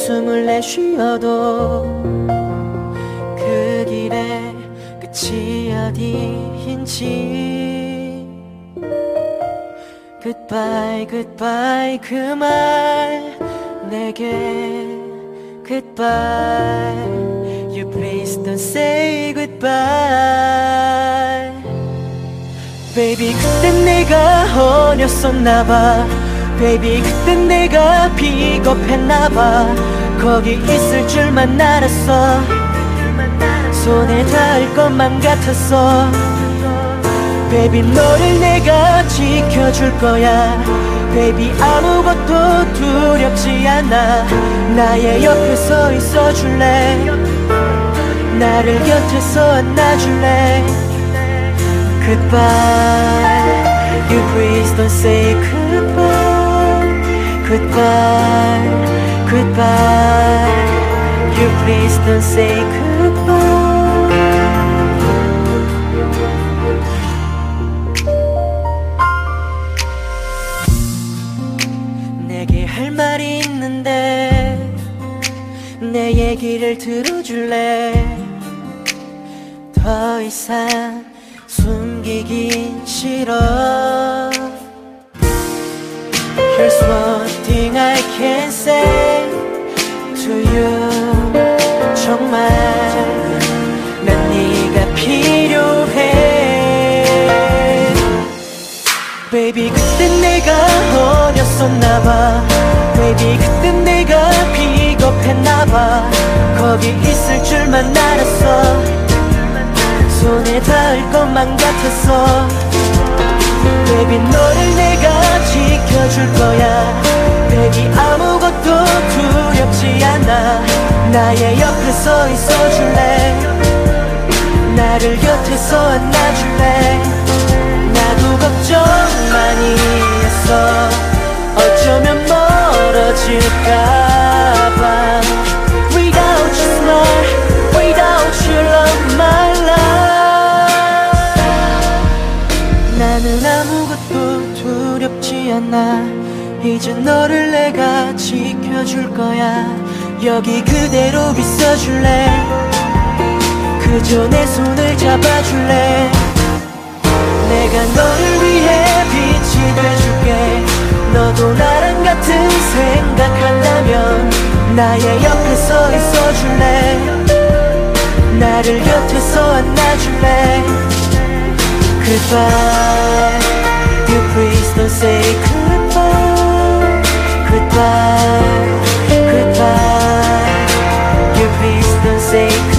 한숨을 내쉬어도 그 길에 끝이 어디인지 Goodbye, goodbye 그 말 내게 Goodbye You please don't say goodbye Baby 그땐 내가 어렸었나봐 Baby 그땐 내가 비겁했나봐. 거기 있을 줄만 알았어. 손에 닿을 것만 같았어. Baby 너를 내가 지켜줄 거야. Baby 아무것도 두렵지 않아. 나의 옆에 서 있어줄래? 나를 곁에서 안아줄래? Goodbye. You please don't say goodbye Goodbye Goodbye You please don't say goodbye 내게 할 말이 있는데 내 얘기를 들어줄래 더 이상 숨기긴 싫어 Here's one thing I can say to you. 정말 난 네가 필요해. Baby 그땐 내가 어렸었나봐. Baby 그땐 내가 비겁했나봐. 거기 있을 줄만 알았어. 손에 닿을 것만 같았어. Baby 너를 내가 지켜줄 거야. Baby 아무것도 두렵지 않아. 나의 옆에 서 있어줄래 두렵지 않아 이제 너를 내가 지켜줄 거야. 여기 그대로 있어줄래? 그저 내 손을 잡아줄래? 내가 너를 위해 빛이 돼줄게. 너도 나랑 같은 생각한다면 나의 옆에 서 있어줄래? 나를 곁에 서 안아줄래? Goodbye please dancei.